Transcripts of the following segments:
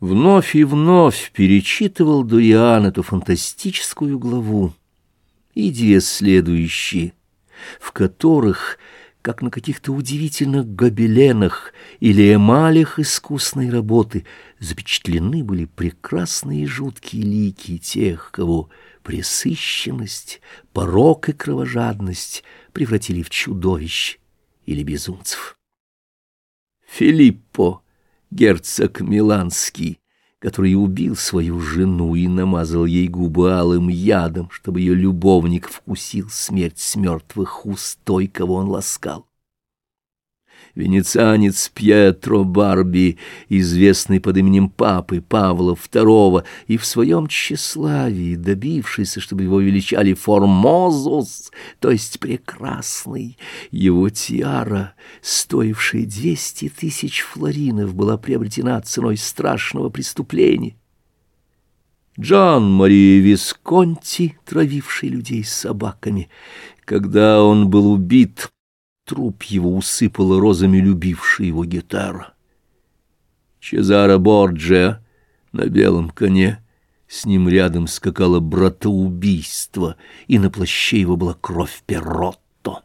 Вновь и вновь перечитывал Дуриан эту фантастическую главу и две следующие, в которых, как на каких-то удивительных гобеленах или эмалях искусной работы, запечатлены были прекрасные и жуткие лики тех, кого пресыщенность, порок и кровожадность превратили в чудовищ или безумцев. Филиппо герцог Миланский, который убил свою жену и намазал ей губы алым ядом, чтобы ее любовник вкусил смерть с мертвых уст той, кого он ласкал венецианец Пьетро Барби, известный под именем папы Павла II, и в своем тщеславии добившийся, чтобы его величали Формозус, то есть прекрасный, его тиара, стоившая двести тысяч флоринов, была приобретена ценой страшного преступления. Джон Мария Висконти, травивший людей собаками, когда он был убит, Труп его усыпала розами любившая его гитара. Чезаро Борджиа на белом коне, с ним рядом скакало братоубийство, и на плаще его была кровь Перротто.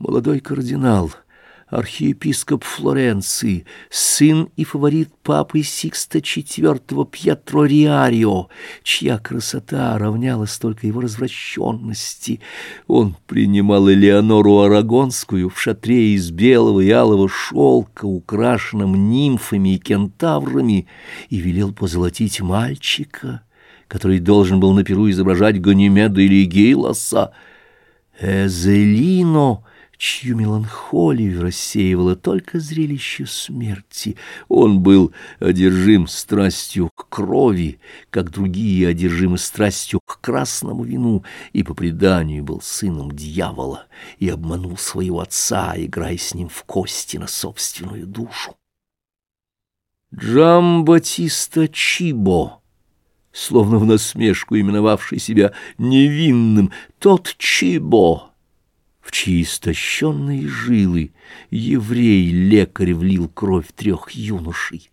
Молодой кардинал — архиепископ Флоренции, сын и фаворит папы Сикста IV Пьетро Риарио, чья красота равнялась только его развращенности. Он принимал Элеонору Арагонскую в шатре из белого и алого шелка, украшенном нимфами и кентаврами, и велел позолотить мальчика, который должен был на перу изображать Ганимеда или Гейлоса. Эзелино чью меланхолию рассеивало только зрелище смерти. Он был одержим страстью к крови, как другие одержимы страстью к красному вину, и по преданию был сыном дьявола и обманул своего отца, играя с ним в кости на собственную душу. Джамбатиста Чибо словно в насмешку именовавший себя невинным, тот Чибо, чьи истощенные жилы еврей-лекарь влил кровь трех юношей.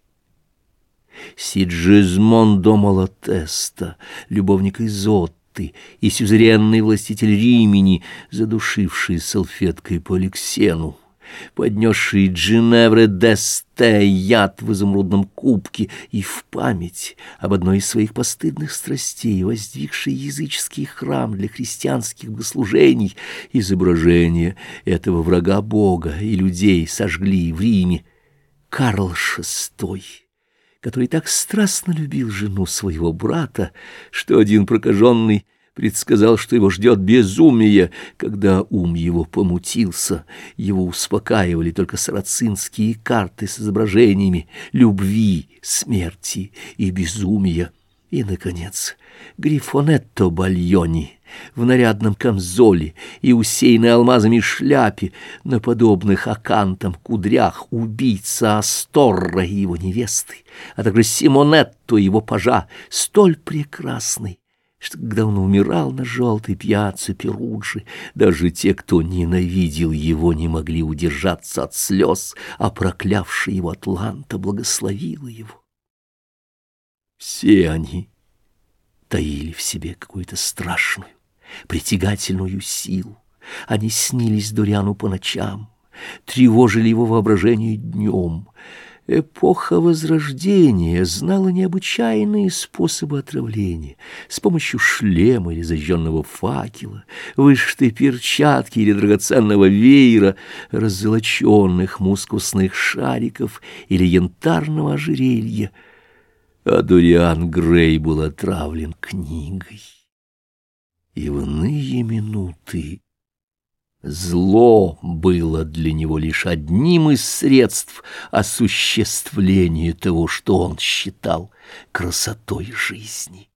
Сиджизмондо Малатеста, любовник Изотты и сюзеренный властитель Римени, задушивший салфеткой по Алексену, поднесший Джиневре Десте яд в изумрудном кубке и в память об одной из своих постыдных страстей, воздвигший языческий храм для христианских богослужений, изображение этого врага Бога и людей сожгли в Риме. Карл VI который так страстно любил жену своего брата, что один прокаженный предсказал, что его ждет безумие. Когда ум его помутился, его успокаивали только сарацинские карты с изображениями любви, смерти и безумия. И, наконец, Грифонетто Бальони в нарядном камзоле и усеянной алмазами шляпе, на подобных акантам кудрях убийца Асторра и его невесты, а также Симонетто и его пажа, столь прекрасный, что когда он умирал на желтой пьяце Перуджи, даже те, кто ненавидел его, не могли удержаться от слез, а проклявший его Атланта благословила его. Все они таили в себе какую-то страшную, притягательную силу. Они снились Дуриану по ночам, тревожили его воображение днем — Эпоха Возрождения знала необычайные способы отравления с помощью шлема или зажженного факела, вышитой перчатки или драгоценного веера, раззолоченных мускусных шариков или янтарного ожерелья. А Дуриан Грей был отравлен книгой. И в иные минуты Зло было для него лишь одним из средств осуществления того, что он считал красотой жизни.